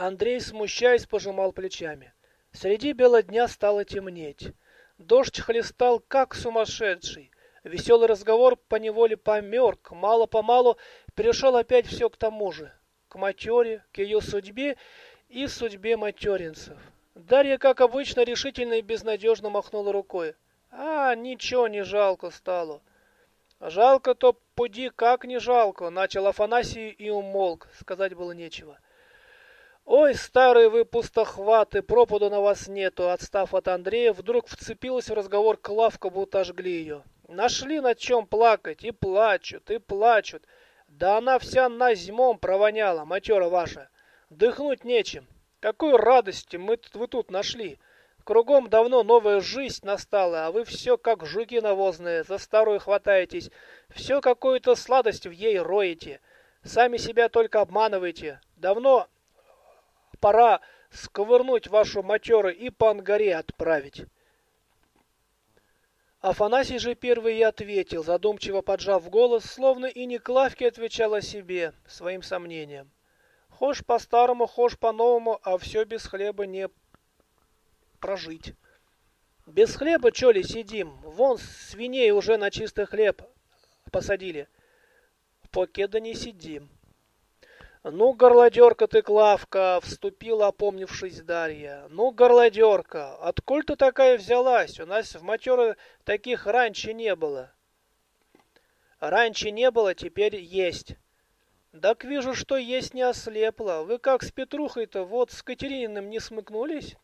Андрей, смущаясь, пожимал плечами. Среди бела дня стало темнеть. Дождь хлестал, как сумасшедший. Веселый разговор поневоле померк, мало-помалу перешел опять все к тому же, к матере, к ее судьбе и судьбе материнцев. Дарья, как обычно, решительно и безнадежно махнула рукой. А, ничего не жалко стало. Жалко-то, поди, как не жалко, начал Афанасий и умолк, сказать было нечего. Ой, старые вы пустохваты, пропаду на вас нету, отстав от Андрея, вдруг вцепилась в разговор Клавка, будто ожгли ее. Нашли над чем плакать, и плачут, и плачут. Да она вся на зимом провоняла, матера ваша. Дыхнуть нечем. Какой радости мы вы тут нашли. Кругом давно новая жизнь настала, а вы все как жуки навозные, за старую хватаетесь. Все какую-то сладость в ей роете. Сами себя только обманываете. Давно пора сковырнуть вашу матеру и по ангаре отправить. Афанасий же первый и ответил, задумчиво поджав голос, словно и не Клавке отвечал о себе, своим сомнением. Хошь по-старому, хошь по-новому, а все без хлеба не прожить. Без хлеба, чё ли, сидим? Вон свиней уже на чистый хлеб посадили. Покеда не сидим. «Ну, горлодерка ты, Клавка!» — вступила, опомнившись Дарья. «Ну, горлодерка, откуль ты такая взялась? У нас в матеры таких раньше не было». «Раньше не было, теперь есть». «Так вижу, что есть не ослепла. Вы как с Петрухой-то вот с Катерининым не смыкнулись?»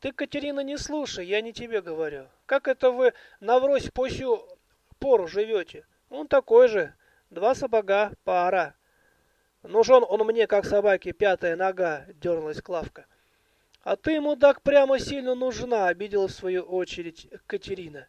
«Ты, Катерина, не слушай, я не тебе говорю. Как это вы наврось по сю пору живете? Он такой же. Два сапога, пара». Нужен он мне, как собаке, пятая нога, дернулась Клавка. А ты ему так прямо сильно нужна, обиделась в свою очередь Катерина.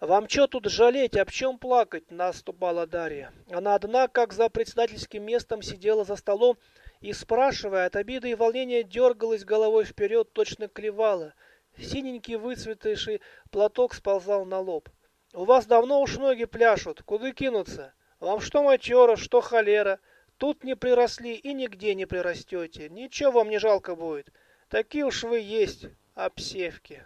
«Вам что тут жалеть, об чем плакать?» – наступала Дарья. Она одна, как за председательским местом, сидела за столом и, спрашивая, от обиды и волнения дергалась головой вперед, точно клевала. Синенький выцветший платок сползал на лоб. «У вас давно уж ноги пляшут. Куда кинуться? Вам что матера, что холера?» Тут не приросли и нигде не прирастете. Ничего вам не жалко будет. Такие уж вы есть, обсевки.